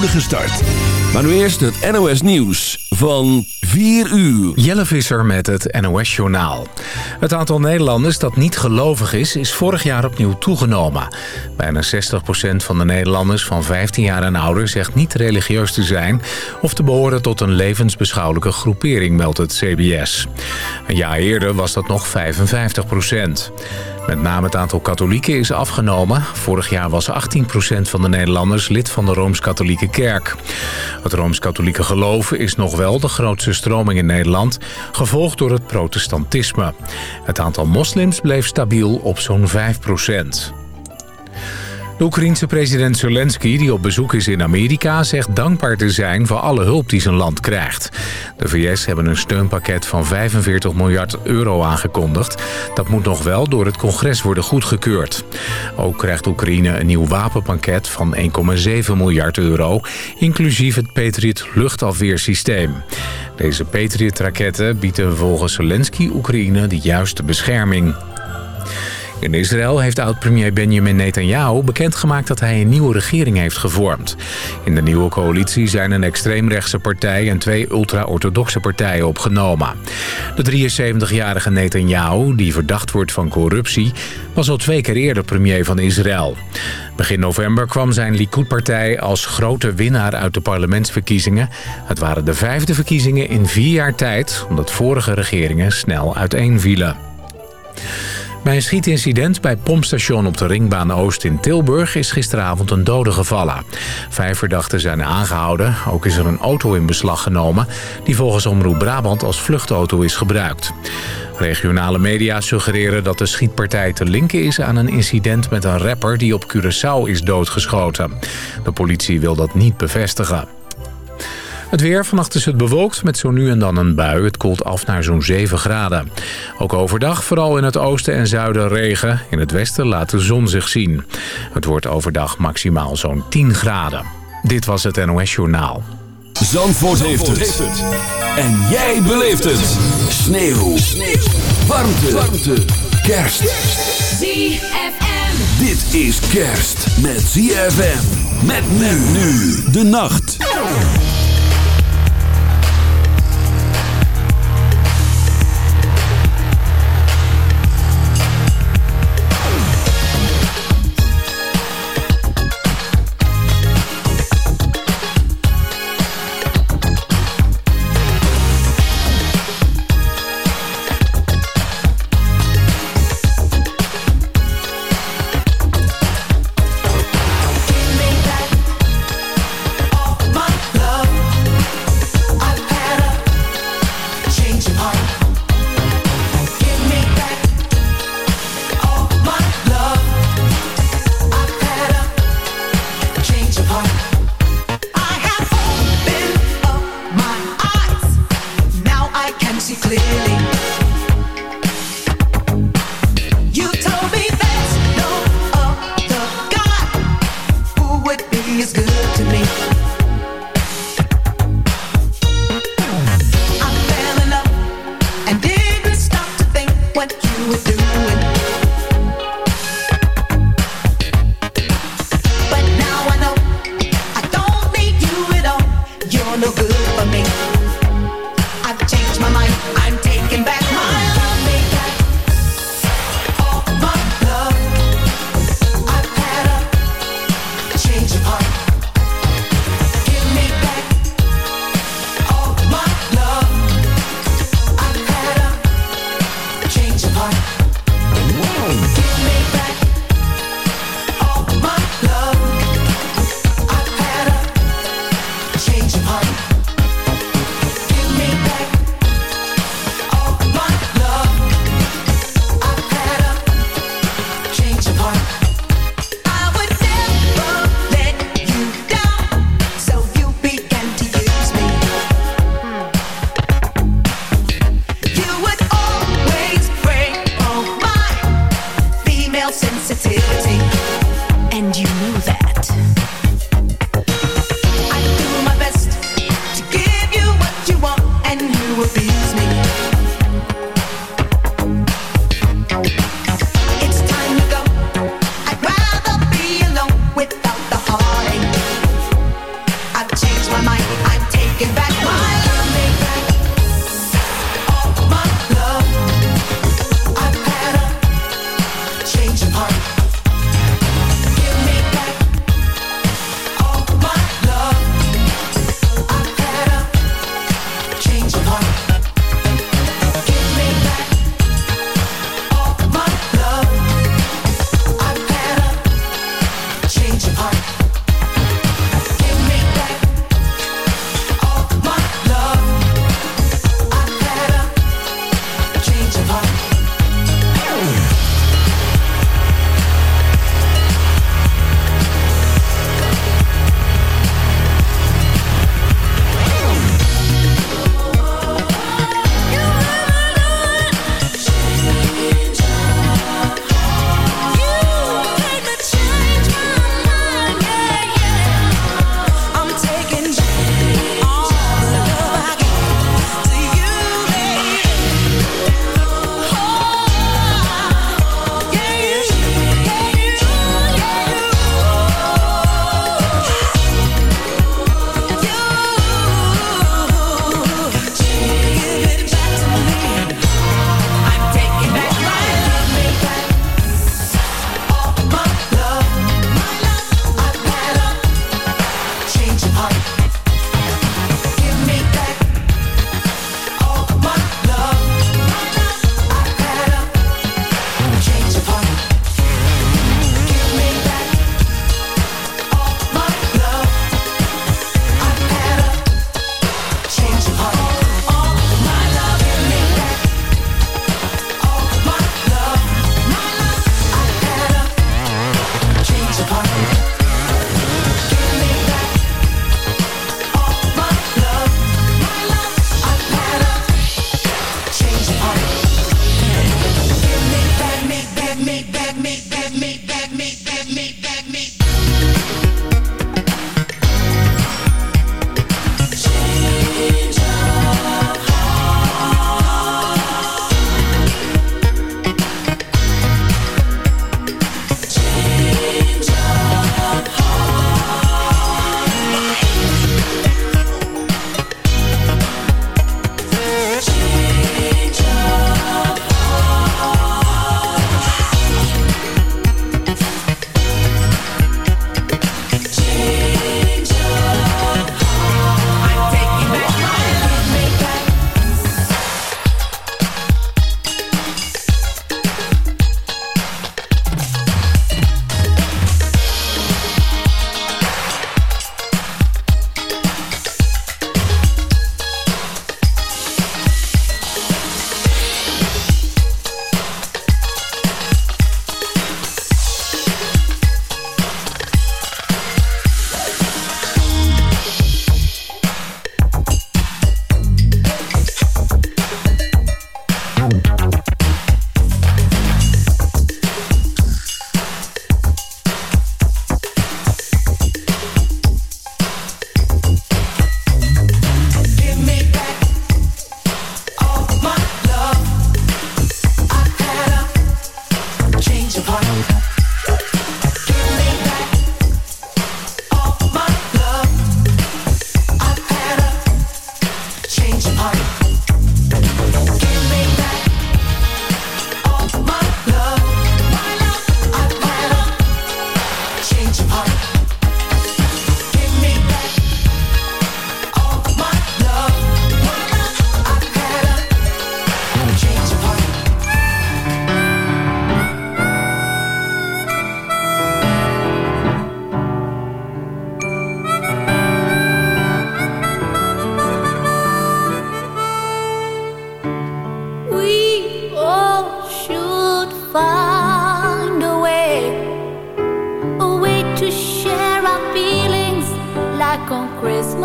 start. Maar nu eerst het NOS Nieuws van 4 uur. Jelle Visser met het NOS Journaal. Het aantal Nederlanders dat niet gelovig is, is vorig jaar opnieuw toegenomen. Bijna 60% van de Nederlanders van 15 jaar en ouder zegt niet religieus te zijn... of te behoren tot een levensbeschouwelijke groepering, meldt het CBS. Een jaar eerder was dat nog 55%. Met name het aantal katholieken is afgenomen. Vorig jaar was 18% van de Nederlanders lid van de Rooms-Katholieke Kerk. Het Rooms-Katholieke geloof is nog wel de grootste stroming in Nederland... gevolgd door het protestantisme. Het aantal moslims bleef stabiel op zo'n 5%. Oekraïense president Zelensky, die op bezoek is in Amerika... zegt dankbaar te zijn voor alle hulp die zijn land krijgt. De VS hebben een steunpakket van 45 miljard euro aangekondigd. Dat moet nog wel door het congres worden goedgekeurd. Ook krijgt Oekraïne een nieuw wapenpakket van 1,7 miljard euro... inclusief het Patriot luchtafweersysteem. Deze Patriot-raketten bieden volgens Zelensky Oekraïne de juiste bescherming. In Israël heeft oud-premier Benjamin Netanyahu bekendgemaakt dat hij een nieuwe regering heeft gevormd. In de nieuwe coalitie zijn een extreemrechtse partij en twee ultra-orthodoxe partijen opgenomen. De 73-jarige Netanyahu, die verdacht wordt van corruptie, was al twee keer eerder premier van Israël. Begin november kwam zijn Likud-partij als grote winnaar uit de parlementsverkiezingen. Het waren de vijfde verkiezingen in vier jaar tijd, omdat vorige regeringen snel uiteenvielen. Bij een schietincident bij pompstation op de Ringbaan Oost in Tilburg is gisteravond een dode gevallen. Vijf verdachten zijn aangehouden. Ook is er een auto in beslag genomen die volgens Omroep Brabant als vluchtauto is gebruikt. Regionale media suggereren dat de schietpartij te linken is aan een incident met een rapper die op Curaçao is doodgeschoten. De politie wil dat niet bevestigen. Het weer, vannacht is het bewolkt met zo nu en dan een bui. Het koelt af naar zo'n 7 graden. Ook overdag vooral in het oosten en zuiden regen. In het westen laat de zon zich zien. Het wordt overdag maximaal zo'n 10 graden. Dit was het NOS Journaal. Zandvoort, heeft, het. En jij beleeft het. Sneeuw. Sneeuw. Warmte. Warmte. Kerst. ZFM. Dit is kerst met ZFM. Met men nu de nacht.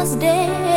was dead.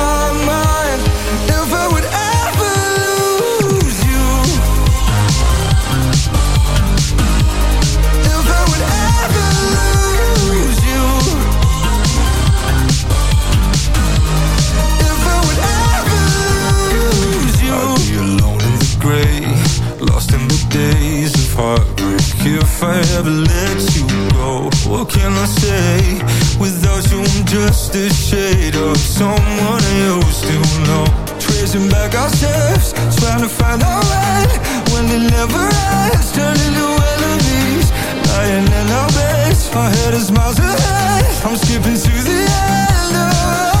if I ever let you go. What can I say? Without you, I'm just a shade of someone used to know. Tracing back our steps, trying to find our way when it never ends. Turning to enemies, lying in our beds. My head is miles ahead. I'm skipping to the end.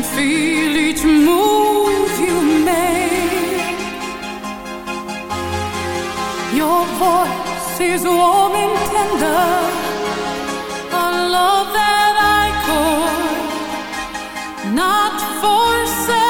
and feel each move you make. Your voice is warm and tender, a love that I could not forsake.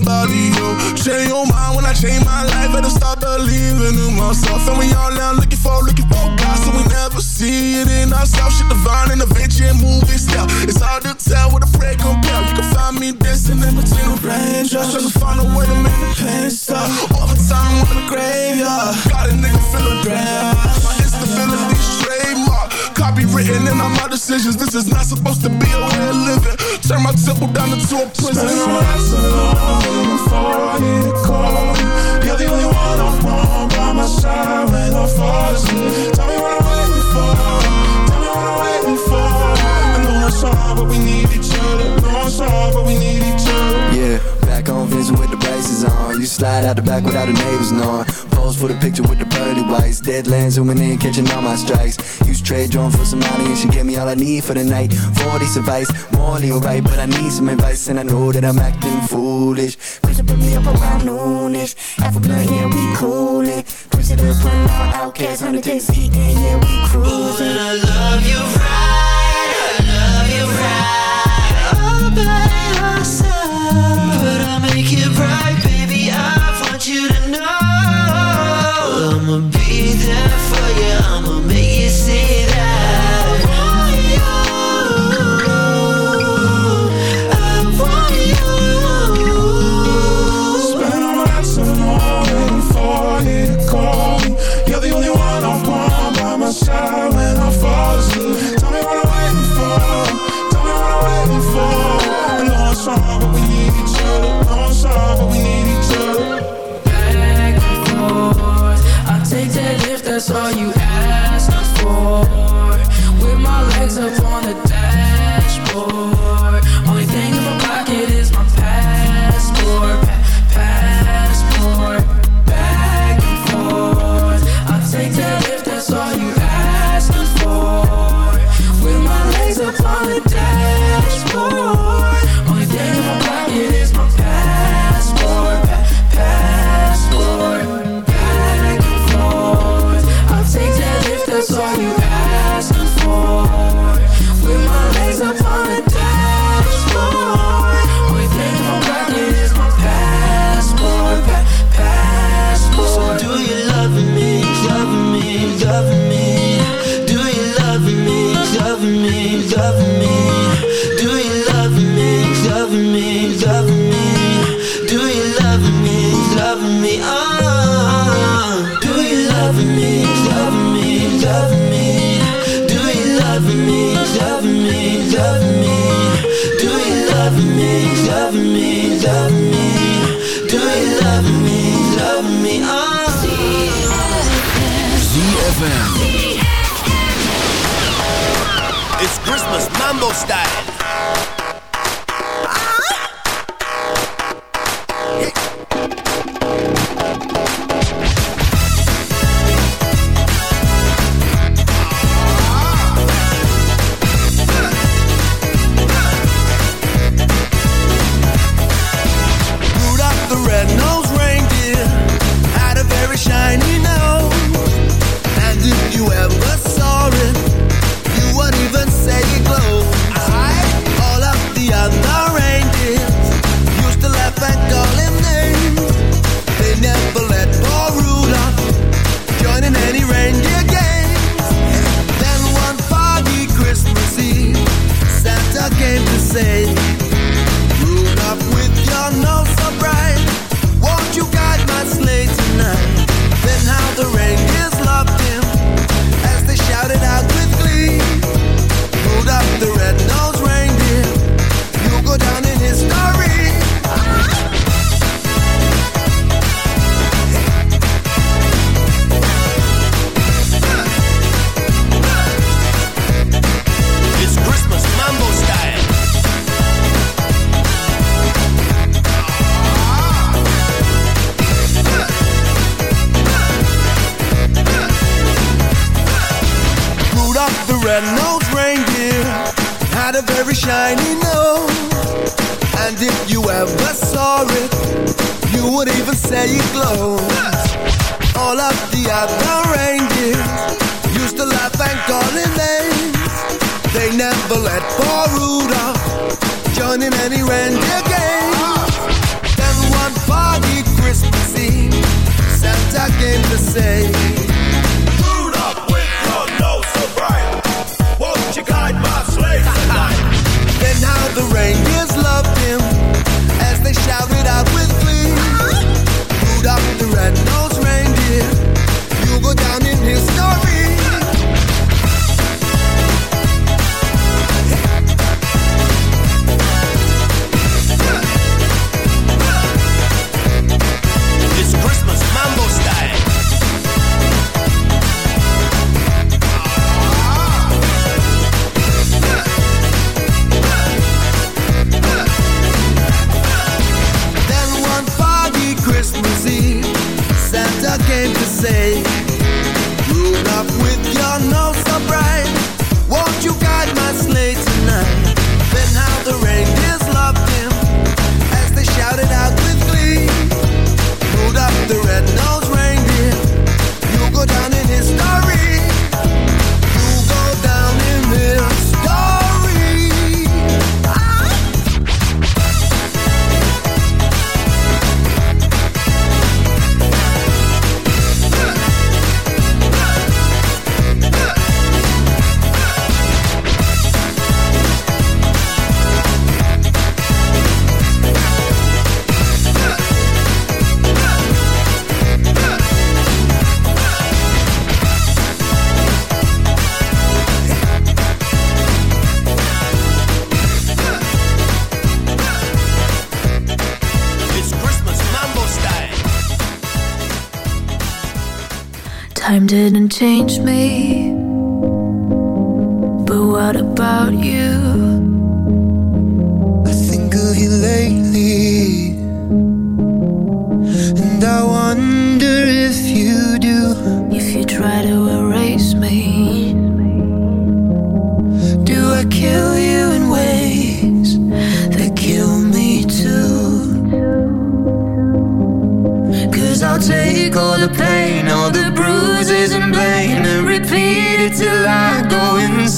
nobody, yo. Change your mind when I change my life, better start believing in myself. And we all now looking for, looking for God, so we never see it in ourselves. Shit divine adventure and movie style. It's hard to tell what a prayer compare. You can find me dancing in between the raindrops, trying to find a way to make the pain stop. Overtime in the graveyard, got a nigga feeling grand. My instability trademark, copywritten in all my decisions. This is not supposed to be a way of living. Turn my temple down into a prison. Spend my nights alone before I need to call you. You're the only one I want by my side when I fall asleep. Tell me what I'm waiting for. Tell me what I'm waiting for. I know it's hard, but we need each other. Know it's hard, but we need each other. Yeah, back on Vincent with the braces on. You slide out the back without the neighbors knowing pose for the picture with the pearly whites. Deadlands zooming in, catching all my strikes. Use trade drone for some money, and she gave me all I need for the night. 40 advice, morally alright, but I need some advice, and I know that I'm acting foolish. Push put me up around noonish. Alpha blood, yeah, we cool it. Push it up, run out, outcast, 100 days, yeah, we cruising. Ooh, and I love you right. there for you. I'ma make you see. upon a never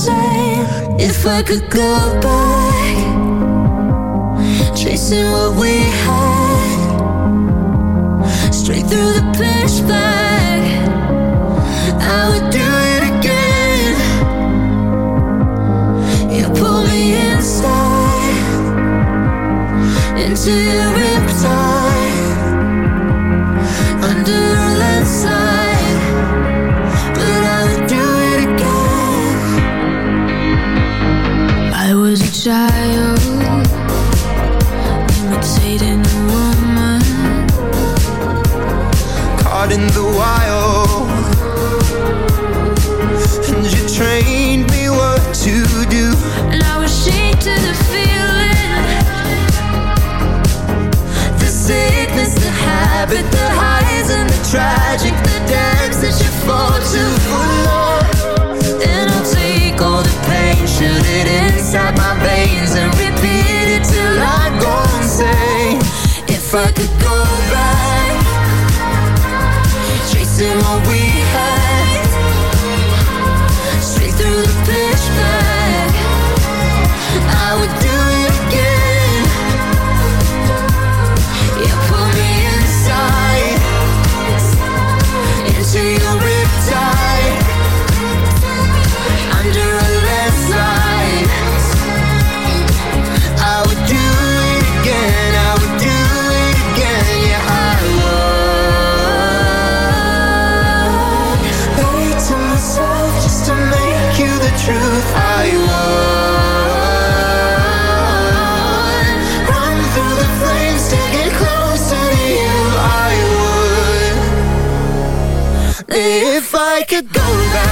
if I could go back, chasing what we had, straight through the flashback, I would do it again. You pull me inside into your. could go back